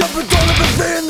Jumping down everything